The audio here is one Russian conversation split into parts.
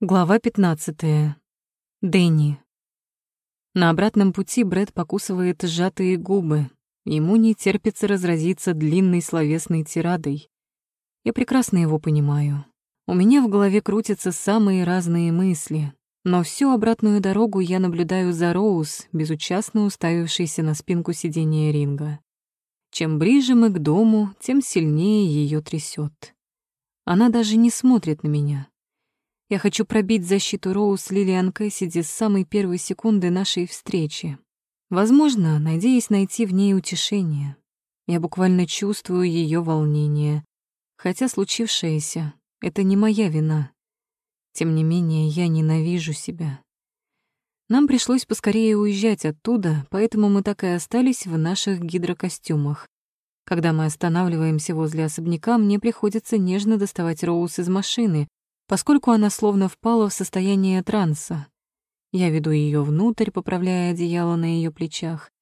Глава 15. Дэнни. На обратном пути Брэд покусывает сжатые губы. Ему не терпится разразиться длинной словесной тирадой. Я прекрасно его понимаю. У меня в голове крутятся самые разные мысли, но всю обратную дорогу я наблюдаю за Роуз, безучастно уставившейся на спинку сиденья ринга. Чем ближе мы к дому, тем сильнее ее трясет. Она даже не смотрит на меня, я хочу пробить защиту Роуз Лилиан Кэссиди с самой первой секунды нашей встречи. Возможно, надеясь найти в ней утешение. Я буквально чувствую ее волнение. Хотя случившееся — это не моя вина. Тем не менее, я ненавижу себя. Нам пришлось поскорее уезжать оттуда, поэтому мы так и остались в наших гидрокостюмах. Когда мы останавливаемся возле особняка, мне приходится нежно доставать Роуз из машины, поскольку она словно впала в состояние транса. Я веду ее внутрь, поправляя одеяло на ее плечах.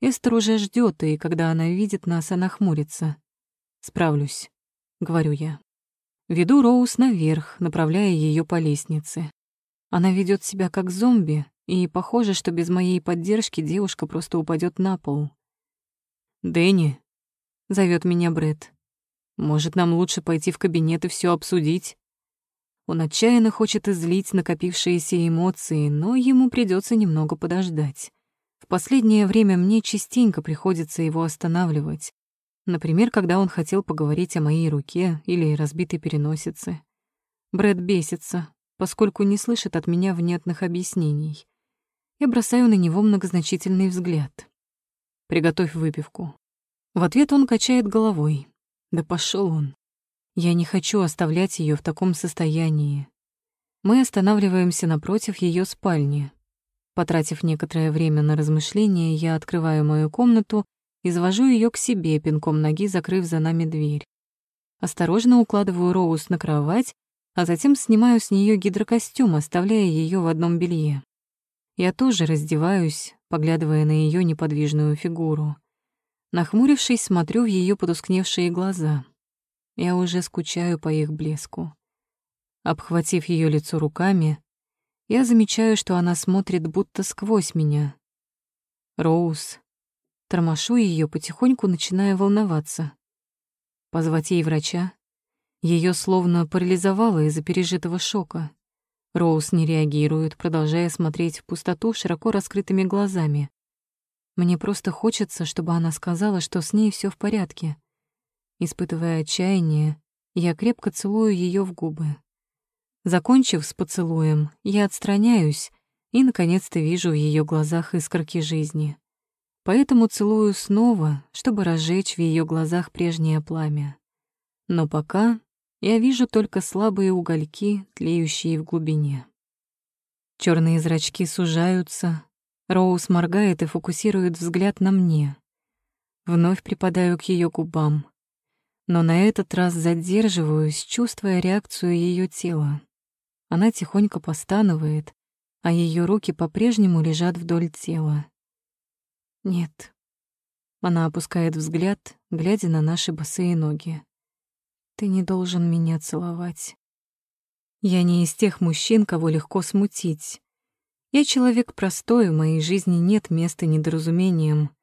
Эстер уже ждет, и когда она видит нас, она хмурится. «Справлюсь», — говорю я. Веду Роуз наверх, направляя ее по лестнице. Она ведет себя как зомби, и похоже, что без моей поддержки девушка просто упадет на пол. «Дэнни», — зовет меня Бред. «Может, нам лучше пойти в кабинет и все обсудить?» Он отчаянно хочет излить накопившиеся эмоции, но ему придется немного подождать. В последнее время мне частенько приходится его останавливать. Например, когда он хотел поговорить о моей руке или разбитой переносице. Брэд бесится, поскольку не слышит от меня внятных объяснений. Я бросаю на него многозначительный взгляд. «Приготовь выпивку». В ответ он качает головой. «Да пошел он». Я не хочу оставлять ее в таком состоянии. Мы останавливаемся напротив ее спальни. Потратив некоторое время на размышления, я открываю мою комнату и завожу ее к себе, пинком ноги закрыв за нами дверь. Осторожно укладываю Роуз на кровать, а затем снимаю с нее гидрокостюм, оставляя ее в одном белье. Я тоже раздеваюсь, поглядывая на ее неподвижную фигуру. Нахмурившись, смотрю в ее потускневшие глаза. Я уже скучаю по их блеску. Обхватив ее лицо руками, я замечаю, что она смотрит будто сквозь меня. Роуз. Тормошу ее, потихоньку начиная волноваться. Позвать ей врача? Ее словно парализовало из-за пережитого шока. Роуз не реагирует, продолжая смотреть в пустоту широко раскрытыми глазами. Мне просто хочется, чтобы она сказала, что с ней все в порядке. Испытывая отчаяние, я крепко целую ее в губы. Закончив с поцелуем, я отстраняюсь и, наконец-то, вижу в ее глазах искорки жизни. Поэтому целую снова, чтобы разжечь в ее глазах прежнее пламя. Но пока я вижу только слабые угольки, тлеющие в глубине. Черные зрачки сужаются, Роуз моргает и фокусирует взгляд на мне. Вновь припадаю к ее губам но на этот раз задерживаюсь, чувствуя реакцию ее тела. Она тихонько постанывает, а ее руки по-прежнему лежат вдоль тела. Нет. Она опускает взгляд, глядя на наши босые ноги. Ты не должен меня целовать. Я не из тех мужчин, кого легко смутить. Я человек простой, в моей жизни нет места недоразумениям.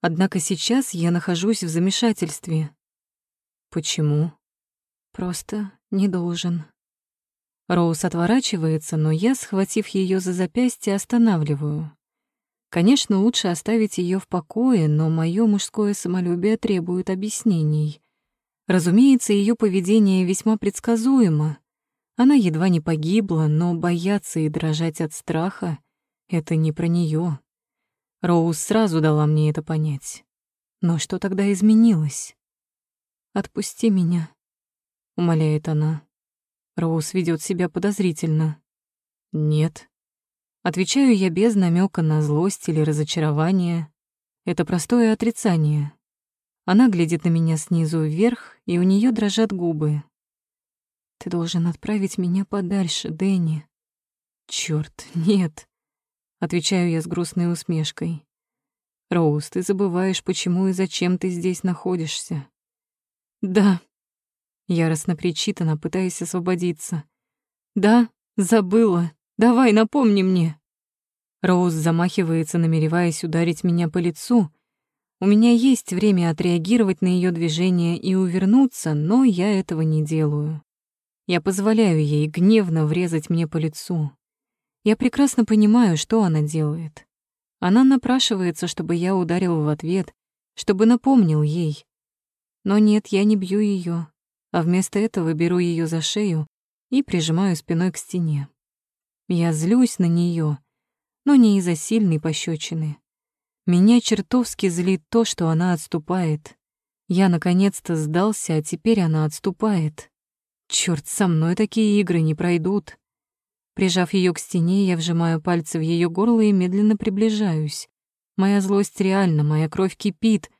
Однако сейчас я нахожусь в замешательстве. Почему? Просто не должен. Роуз отворачивается, но я, схватив ее за запястье, останавливаю. Конечно, лучше оставить ее в покое, но мое мужское самолюбие требует объяснений. Разумеется, ее поведение весьма предсказуемо. Она едва не погибла, но бояться и дрожать от страха — это не про нее. Роуз сразу дала мне это понять. Но что тогда изменилось? «Отпусти меня», — умоляет она. Роуз ведет себя подозрительно. «Нет». Отвечаю я без намека на злость или разочарование. Это простое отрицание. Она глядит на меня снизу вверх, и у нее дрожат губы. «Ты должен отправить меня подальше, Дэнни». «Чёрт, нет», — отвечаю я с грустной усмешкой. «Роуз, ты забываешь, почему и зачем ты здесь находишься. «Да». Яростно кричит она, пытаясь освободиться. «Да, Забыла. Давай, напомни мне. Роуз замахивается, намереваясь ударить меня по лицу. У меня есть время отреагировать на ее движение и увернуться, но я этого не делаю. Я позволяю ей гневно врезать мне по лицу. Я прекрасно понимаю, что она делает. Она напрашивается, чтобы я ударил в ответ, чтобы напомнил ей. Но нет, я не бью ее, а вместо этого беру ее за шею и прижимаю спиной к стене. Я злюсь на нее, но не из-за сильной пощечины. Меня чертовски злит то, что она отступает. Я наконец-то сдался, а теперь она отступает. Черт, со мной такие игры не пройдут. Прижав ее к стене, я вжимаю пальцы в ее горло и медленно приближаюсь. Моя злость реальна, моя кровь кипит.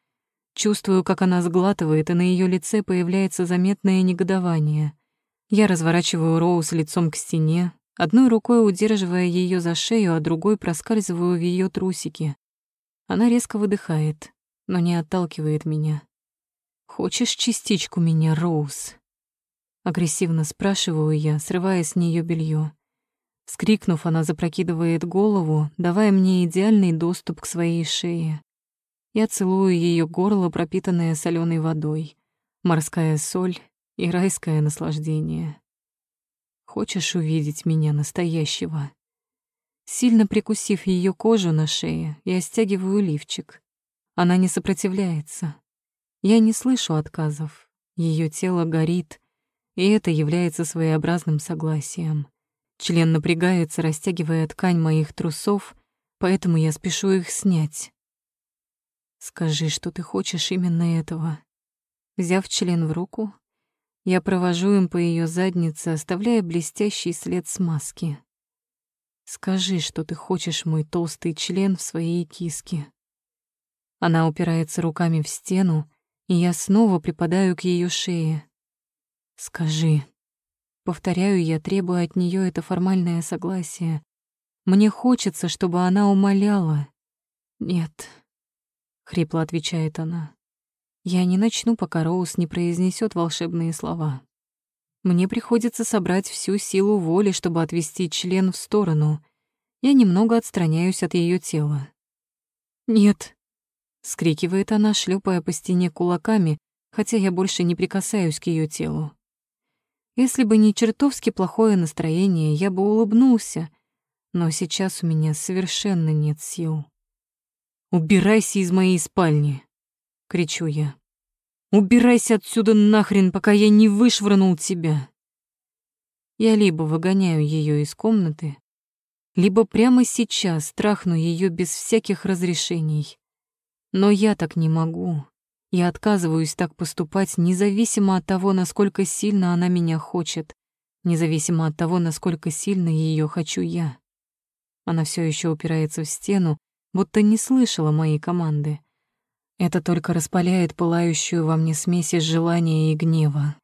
Чувствую, как она сглатывает, и на ее лице появляется заметное негодование. Я разворачиваю Роуз лицом к стене, одной рукой удерживая ее за шею, а другой проскальзываю в ее трусики. Она резко выдыхает, но не отталкивает меня. «Хочешь частичку меня, Роуз?» Агрессивно спрашиваю я, срывая с нее белье. Скрикнув, она запрокидывает голову, давая мне идеальный доступ к своей шее. Я целую ее горло, пропитанное соленой водой, морская соль и райское наслаждение. Хочешь увидеть меня настоящего? Сильно прикусив ее кожу на шее, я стягиваю лифчик. Она не сопротивляется. Я не слышу отказов. Ее тело горит, и это является своеобразным согласием. Член напрягается, растягивая ткань моих трусов, поэтому я спешу их снять. Скажи, что ты хочешь именно этого. Взяв член в руку, я провожу им по ее заднице, оставляя блестящий след смазки. Скажи, что ты хочешь мой толстый член в своей киске. Она упирается руками в стену, и я снова припадаю к ее шее. Скажи. Повторяю я, требуя от нее это формальное согласие. Мне хочется, чтобы она умоляла. Нет, хрипло отвечает она. Я не начну, пока Роуз не произнесет волшебные слова. Мне приходится собрать всю силу воли, чтобы отвести член в сторону. Я немного отстраняюсь от ее тела. «Нет», — скрикивает она, шлепая по стене кулаками, хотя я больше не прикасаюсь к ее телу. Если бы не чертовски плохое настроение, я бы улыбнулся, но сейчас у меня совершенно нет сил. «Убирайся из моей спальни!» — кричу я. «Убирайся отсюда нахрен, пока я не вышвырнул тебя!» Я либо выгоняю ее из комнаты, либо прямо сейчас трахну ее без всяких разрешений. Но я так не могу. Я отказываюсь так поступать, независимо от того, насколько сильно она меня хочет, независимо от того, насколько сильно ее хочу я. Она все еще упирается в стену, будто не слышала моей команды. Это только распаляет пылающую во мне смесь из желания и гнева.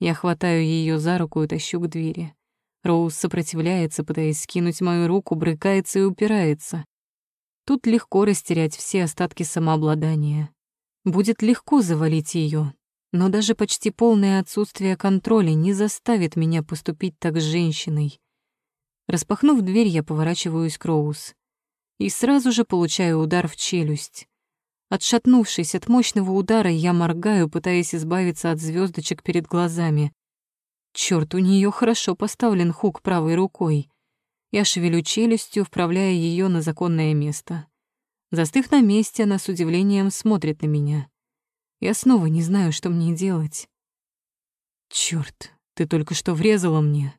Я хватаю ее за руку и тащу к двери. Роуз сопротивляется, пытаясь скинуть мою руку, брыкается и упирается. Тут легко растерять все остатки самообладания. Будет легко завалить ее, но даже почти полное отсутствие контроля не заставит меня поступить так с женщиной. Распахнув дверь, я поворачиваюсь к Роуз и сразу же получаю удар в челюсть. Отшатнувшись от мощного удара, я моргаю, пытаясь избавиться от звездочек перед глазами. Черт, у нее хорошо поставлен хук правой рукой. Я шевелю челюстью, вправляя ее на законное место. Застыв на месте, она с удивлением смотрит на меня. Я снова не знаю, что мне делать. Черт, ты только что врезала мне.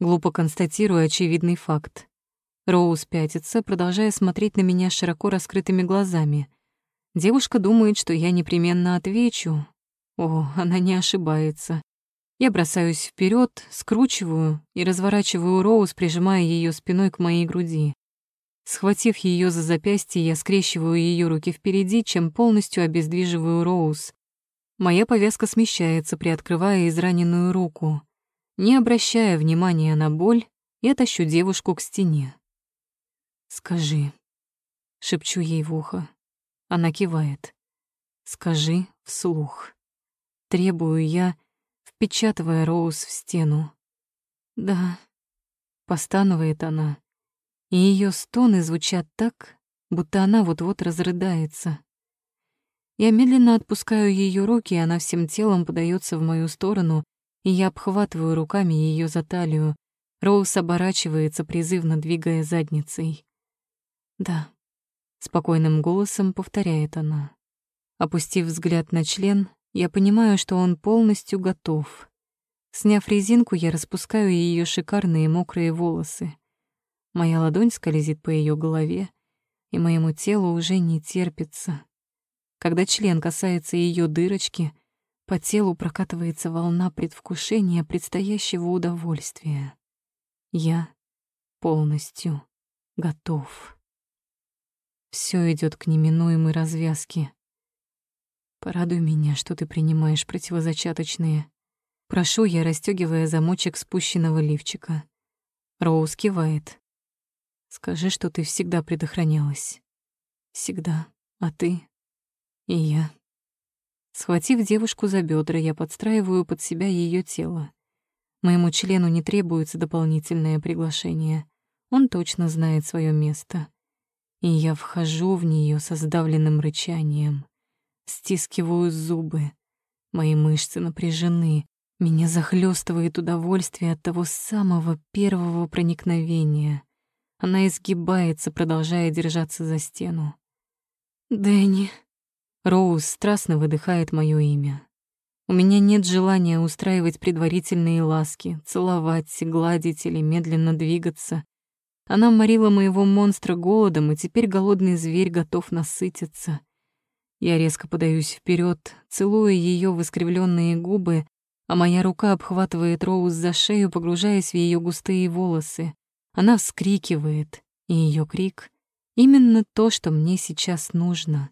Глупо констатирую очевидный факт. Роуз пятится, продолжая смотреть на меня широко раскрытыми глазами — Девушка думает, что я непременно отвечу. О, она не ошибается. Я бросаюсь вперед, скручиваю и разворачиваю Роуз, прижимая ее спиной к моей груди. Схватив ее за запястье, я скрещиваю ее руки впереди, чем полностью обездвиживаю Роуз. Моя повязка смещается, приоткрывая израненную руку. Не обращая внимания на боль, я тащу девушку к стене. «Скажи», — шепчу ей в ухо, она кивает. «Скажи вслух». Требую я, впечатывая Роуз в стену. «Да». Постанывает она, и ее стоны звучат так, будто она вот-вот разрыдается. Я медленно отпускаю ее руки, и она всем телом подается в мою сторону, и я обхватываю руками ее за талию. Роуз оборачивается, призывно двигая задницей. «Да», — спокойным голосом повторяет она. Опустив взгляд на член, я понимаю, что он полностью готов. Сняв резинку, я распускаю ее шикарные мокрые волосы. Моя ладонь скользит по ее голове, и моему телу уже не терпится. Когда член касается ее дырочки, по телу прокатывается волна предвкушения предстоящего удовольствия. Я полностью готов. Все идет к неминуемой развязке. Порадуй меня, что ты принимаешь противозачаточные. Прошу я, расстегивая замочек спущенного лифчика. Роуз кивает. Скажи, что ты всегда предохранялась. Всегда. А ты? И я. Схватив девушку за бедра, я подстраиваю под себя ее тело. Моему члену не требуется дополнительное приглашение. Он точно знает свое место. И я вхожу в нее со сдавленным рычанием. Стискиваю зубы. Мои мышцы напряжены. Меня захлестывает удовольствие от того самого первого проникновения. Она изгибается, продолжая держаться за стену. «Дэнни», Роуз страстно выдыхает моё имя. У меня нет желания устраивать предварительные ласки, целовать, гладить или медленно двигаться. Она морила моего монстра голодом, и теперь голодный зверь готов насытиться. Я резко подаюсь вперед, целую ее в искривленные губы, а моя рука обхватывает Роуз за шею, погружаясь в ее густые волосы. Она вскрикивает, и ее крик — именно то, что мне сейчас нужно.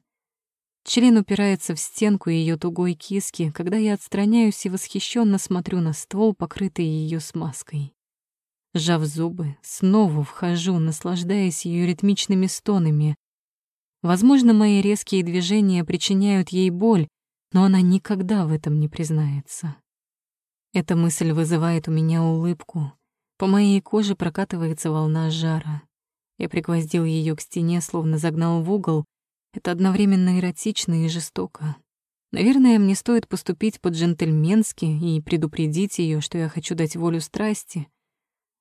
Член упирается в стенку ее тугой киски, когда я отстраняюсь и восхищенно смотрю на ствол, покрытый ее смазкой. Сжав зубы, снова вхожу, наслаждаясь ее ритмичными стонами. Возможно, мои резкие движения причиняют ей боль, но она никогда в этом не признается. Эта мысль вызывает у меня улыбку. По моей коже прокатывается волна жара. Я пригвоздил ее к стене, словно загнал в угол, это одновременно эротично и жестоко. Наверное, мне стоит поступить по-джентльменски и предупредить ее, что я хочу дать волю страсти.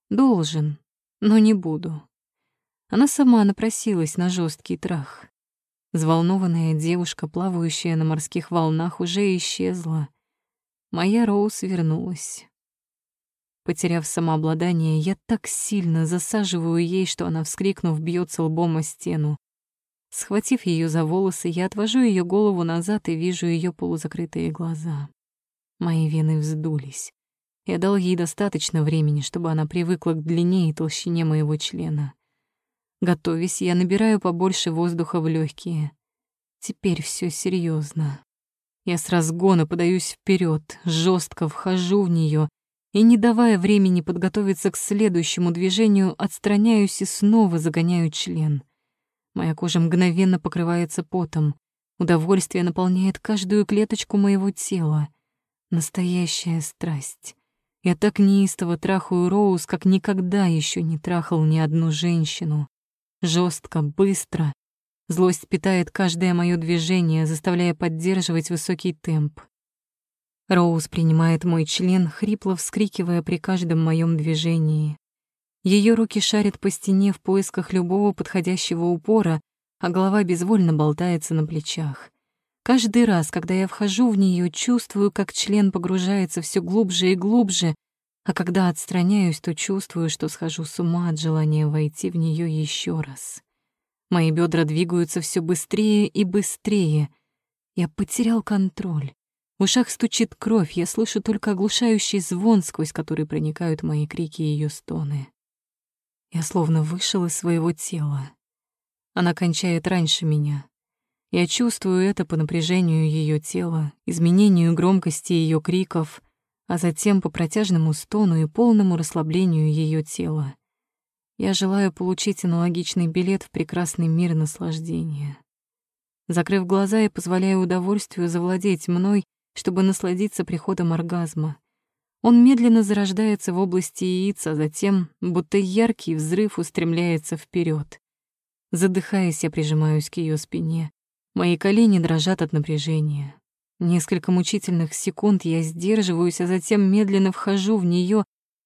Должен, но не буду. Она сама напросилась на жесткий трах. Взволнованная девушка, плавающая на морских волнах, уже исчезла. Моя Роуз вернулась. Потеряв самообладание, я так сильно засаживаю ей, что она, вскрикнув, бьется лбом о стену. Схватив ее за волосы, я отвожу ее голову назад и вижу ее полузакрытые глаза. Мои вены вздулись. Я дал ей достаточно времени, чтобы она привыкла к длине и толщине моего члена. Готовясь, я набираю побольше воздуха в легкие. Теперь все серьезно. Я с разгона подаюсь вперед, жестко вхожу в нее и, не давая времени подготовиться к следующему движению, отстраняюсь и снова загоняю член. Моя кожа мгновенно покрывается потом. Удовольствие наполняет каждую клеточку моего тела. Настоящая страсть. Я так неистово трахаю Роуз, как никогда еще не трахал ни одну женщину. Жестко, быстро. Злость питает каждое мое движение, заставляя поддерживать высокий темп. Роуз принимает мой член, хрипло вскрикивая при каждом моем движении. Ее руки шарят по стене в поисках любого подходящего упора, а голова безвольно болтается на плечах. Каждый раз, когда я вхожу в нее, чувствую, как член погружается все глубже и глубже, а когда отстраняюсь, то чувствую, что схожу с ума от желания войти в нее еще раз. Мои бедра двигаются все быстрее и быстрее. Я потерял контроль. В ушах стучит кровь, я слышу только оглушающий звон, сквозь который проникают мои крики и ее стоны. Я словно вышел из своего тела. Она кончает раньше меня. Я чувствую это по напряжению ее тела, изменению громкости ее криков, а затем по протяжному стону и полному расслаблению ее тела. Я желаю получить аналогичный билет в прекрасный мир наслаждения. Закрыв глаза, я позволяю удовольствию завладеть мной, чтобы насладиться приходом оргазма. Он медленно зарождается в области яиц, а затем, будто яркий взрыв, устремляется вперед. Задыхаясь, я прижимаюсь к ее спине. Мои колени дрожат от напряжения. Несколько мучительных секунд я сдерживаюсь, а затем медленно вхожу в нее,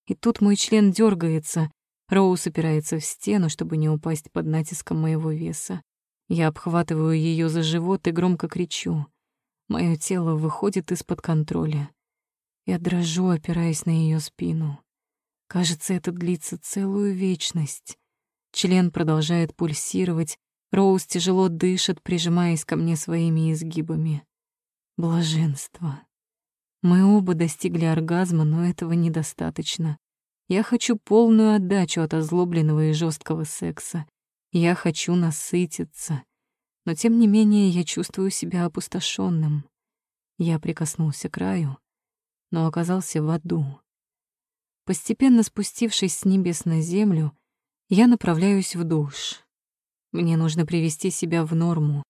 и тут мой член дергается. Роуз опирается в стену, чтобы не упасть под натиском моего веса. Я обхватываю ее за живот и громко кричу. Мое тело выходит из-под контроля. Я дрожу, опираясь на ее спину. Кажется, это длится целую вечность. Член продолжает пульсировать, Роуз тяжело дышит, прижимаясь ко мне своими изгибами. Блаженство. Мы оба достигли оргазма, но этого недостаточно. Я хочу полную отдачу от озлобленного и жесткого секса. Я хочу насытиться. Но тем не менее я чувствую себя опустошенным. Я прикоснулся к краю, но оказался в аду. Постепенно спустившись с небес на землю, я направляюсь в душ. Мне нужно привести себя в норму.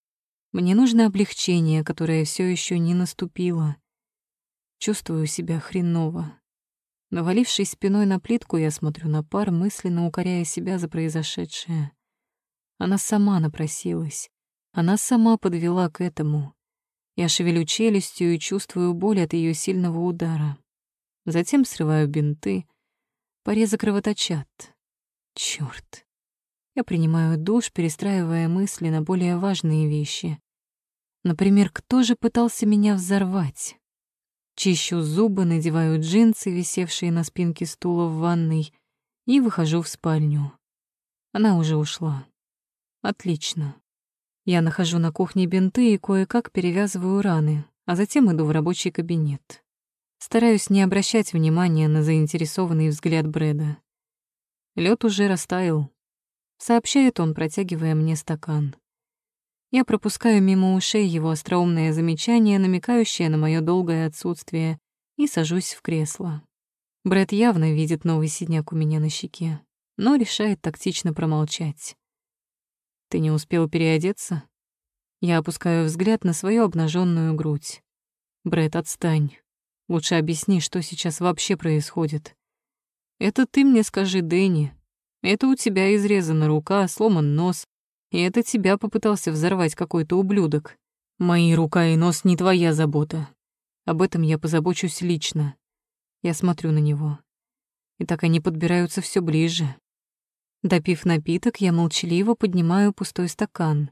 Мне нужно облегчение, которое все еще не наступило. Чувствую себя хреново. Навалившись спиной на плитку, я смотрю на пар, мысленно укоряя себя за произошедшее. Она сама напросилась. Она сама подвела к этому. Я шевелю челюстью и чувствую боль от ее сильного удара. Затем срываю бинты. Порезы кровоточат. Чёрт. Я принимаю душ, перестраивая мысли на более важные вещи. Например, кто же пытался меня взорвать? Чищу зубы, надеваю джинсы, висевшие на спинке стула в ванной, и выхожу в спальню. Она уже ушла. Отлично. Я нахожу на кухне бинты и кое-как перевязываю раны, а затем иду в рабочий кабинет. Стараюсь не обращать внимания на заинтересованный взгляд Брэда. Лед уже растаял, сообщает он, протягивая мне стакан. Я пропускаю мимо ушей его остроумное замечание, намекающее на мое долгое отсутствие, и сажусь в кресло. Брэд явно видит новый синяк у меня на щеке, но решает тактично промолчать. «Ты не успел переодеться?» Я опускаю взгляд на свою обнаженную грудь. Брэд, отстань. Лучше объясни, что сейчас вообще происходит. Это ты мне скажи, Дэнни, это у тебя изрезана рука, сломан нос, и это тебя попытался взорвать какой-то ублюдок. Мои рука и нос не твоя забота. Об этом я позабочусь лично. Я смотрю на него. И так они подбираются все ближе. Допив напиток, я молчаливо поднимаю пустой стакан.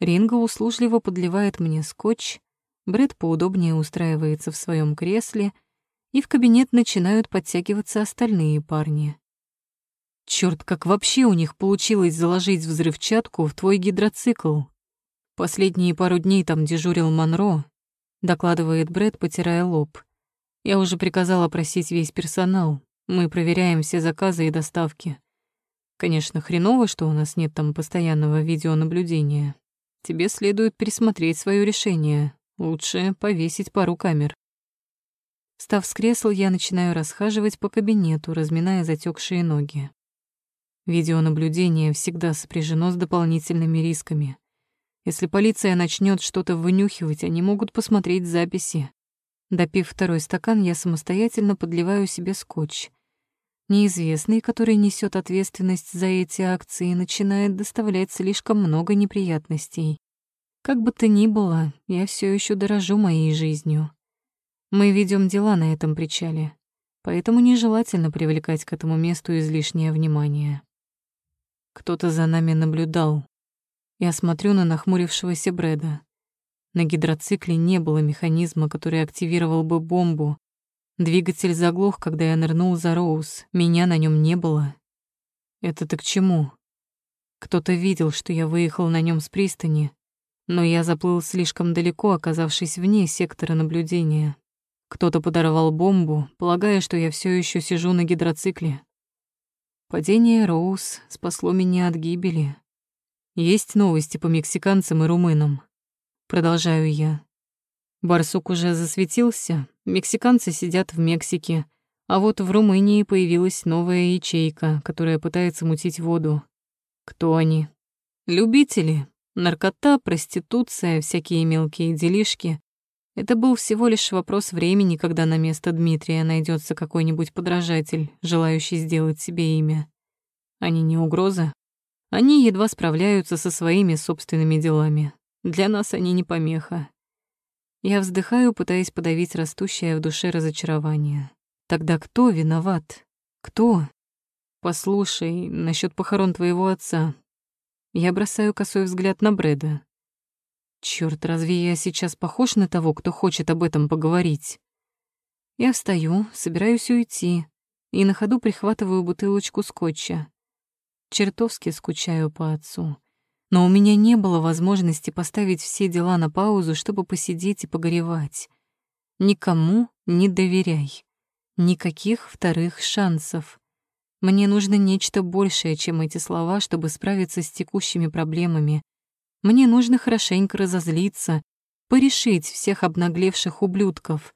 Ринго услужливо подливает мне скотч, Брэд поудобнее устраивается в своем кресле, и в кабинет начинают подтягиваться остальные парни. Черт, как вообще у них получилось заложить взрывчатку в твой гидроцикл? Последние пару дней там дежурил Монро, докладывает Брэд, потирая лоб. Я уже приказала просить весь персонал. Мы проверяем все заказы и доставки. Конечно, хреново, что у нас нет там постоянного видеонаблюдения. Тебе следует пересмотреть свое решение. Лучше повесить пару камер. Став с кресла, я начинаю расхаживать по кабинету, разминая затекшие ноги. Видеонаблюдение всегда сопряжено с дополнительными рисками. Если полиция начнет что-то вынюхивать, они могут посмотреть записи. Допив второй стакан, я самостоятельно подливаю себе скотч. Неизвестный, который несет ответственность за эти акции, начинает доставлять слишком много неприятностей. Как бы то ни было, я все еще дорожу моей жизнью. Мы ведем дела на этом причале, поэтому нежелательно привлекать к этому месту излишнее внимание. Кто-то за нами наблюдал. Я смотрю на нахмурившегося Брэда. На гидроцикле не было механизма, который активировал бы бомбу. Двигатель заглох, когда я нырнул за Роуз. Меня на нем не было. Это-то к чему? Кто-то видел, что я выехал на нем с пристани, но я заплыл слишком далеко, оказавшись вне сектора наблюдения. Кто-то подорвал бомбу, полагая, что я все еще сижу на гидроцикле. Падение Роуз спасло меня от гибели. Есть новости по мексиканцам и румынам. Продолжаю я. Барсук уже засветился, мексиканцы сидят в Мексике, а вот в Румынии появилась новая ячейка, которая пытается мутить воду. Кто они? Любители. Наркота, проституция, всякие мелкие делишки. Это был всего лишь вопрос времени, когда на место Дмитрия найдется какой-нибудь подражатель, желающий сделать себе имя. Они не угроза. Они едва справляются со своими собственными делами. Для нас они не помеха. Я вздыхаю, пытаясь подавить растущее в душе разочарование. Тогда кто виноват? Кто? Послушай, насчет похорон твоего отца. Я бросаю косой взгляд на Брэда. Черт, разве я сейчас похож на того, кто хочет об этом поговорить? Я встаю, собираюсь уйти и на ходу прихватываю бутылочку скотча. Чертовски скучаю по отцу. Но у меня не было возможности поставить все дела на паузу, чтобы посидеть и погоревать. Никому не доверяй. Никаких вторых шансов. Мне нужно нечто большее, чем эти слова, чтобы справиться с текущими проблемами. Мне нужно хорошенько разозлиться, порешить всех обнаглевших ублюдков.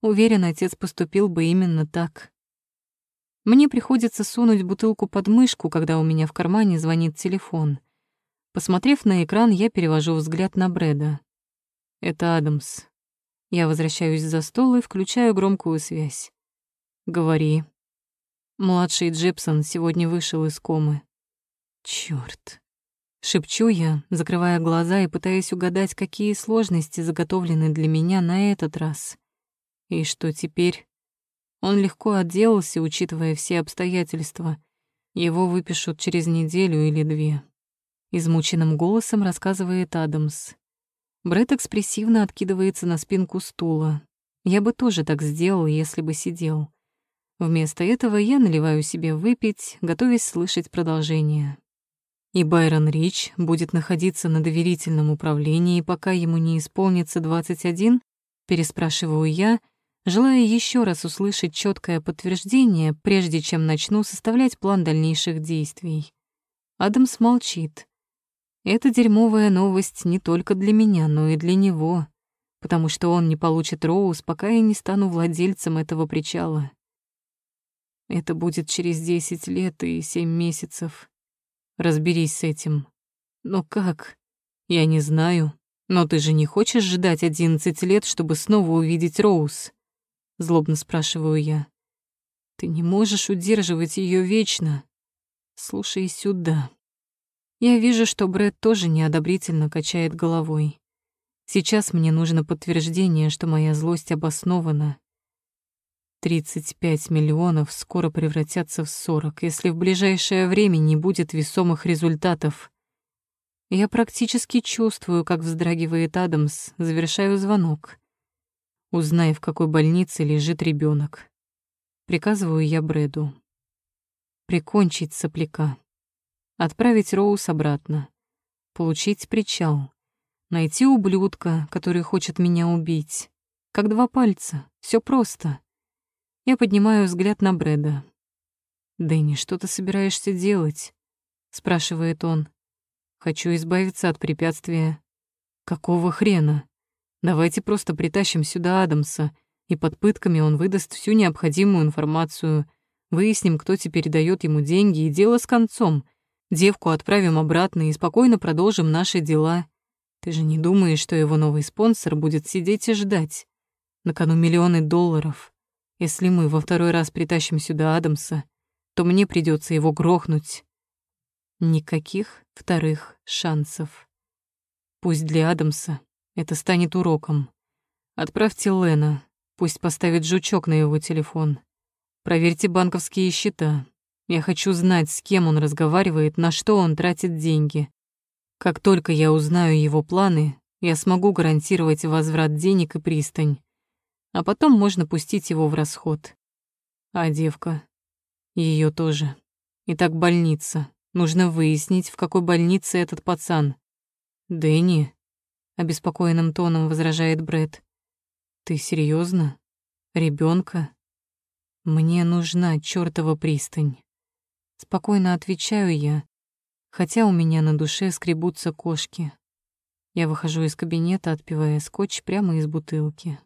Уверен, отец поступил бы именно так. Мне приходится сунуть бутылку под мышку, когда у меня в кармане звонит телефон. Посмотрев на экран, я перевожу взгляд на Брэда. Это Адамс. Я возвращаюсь за стол и включаю громкую связь. Говори. Младший Джепсон сегодня вышел из комы. Чёрт. Шепчу я, закрывая глаза и пытаясь угадать, какие сложности заготовлены для меня на этот раз. И что теперь? Он легко отделался, учитывая все обстоятельства. Его выпишут через неделю или две. Измученным голосом рассказывает Адамс. Брэд экспрессивно откидывается на спинку стула. Я бы тоже так сделал, если бы сидел. Вместо этого я наливаю себе выпить, готовясь слышать продолжение. И Байрон Рич будет находиться на доверительном управлении, пока ему не исполнится 21, переспрашиваю я, желая еще раз услышать четкое подтверждение, прежде чем начну составлять план дальнейших действий. Адамс молчит. Это дерьмовая новость не только для меня, но и для него, потому что он не получит Роуз, пока я не стану владельцем этого причала. Это будет через десять лет и семь месяцев. Разберись с этим. Но как? Я не знаю. Но ты же не хочешь ждать одиннадцать лет, чтобы снова увидеть Роуз? Злобно спрашиваю я. Ты не можешь удерживать ее вечно. Слушай сюда. Я вижу, что Брэд тоже неодобрительно качает головой. Сейчас мне нужно подтверждение, что моя злость обоснована. 35 миллионов скоро превратятся в 40, если в ближайшее время не будет весомых результатов. Я практически чувствую, как вздрагивает Адамс, завершаю звонок. Узнай, в какой больнице лежит ребенок. Приказываю я Брэду. Прикончить сопляка. Отправить Роуз обратно. Получить причал. Найти ублюдка, который хочет меня убить. Как два пальца. Все просто. Я поднимаю взгляд на Брэда. «Дэнни, что ты собираешься делать?» — спрашивает он. «Хочу избавиться от препятствия». «Какого хрена? Давайте просто притащим сюда Адамса, и под пытками он выдаст всю необходимую информацию. Выясним, кто теперь дает ему деньги, и дело с концом. Девку отправим обратно и спокойно продолжим наши дела. Ты же не думаешь, что его новый спонсор будет сидеть и ждать? На кону миллионы долларов. Если мы во второй раз притащим сюда Адамса, то мне придется его грохнуть. Никаких вторых шансов. Пусть для Адамса это станет уроком. Отправьте Лена, пусть поставит жучок на его телефон. Проверьте банковские счета, я хочу знать, с кем он разговаривает, на что он тратит деньги. Как только я узнаю его планы, я смогу гарантировать возврат денег и пристань. А потом можно пустить его в расход. А девка? Ее тоже. Итак, больница. Нужно выяснить, в какой больнице этот пацан. Дэнни, обеспокоенным тоном возражает Брэд. Ты серьезно? Ребенка? Мне нужна чёртова пристань. Спокойно отвечаю я, хотя у меня на душе скребутся кошки. Я выхожу из кабинета, отпивая скотч прямо из бутылки.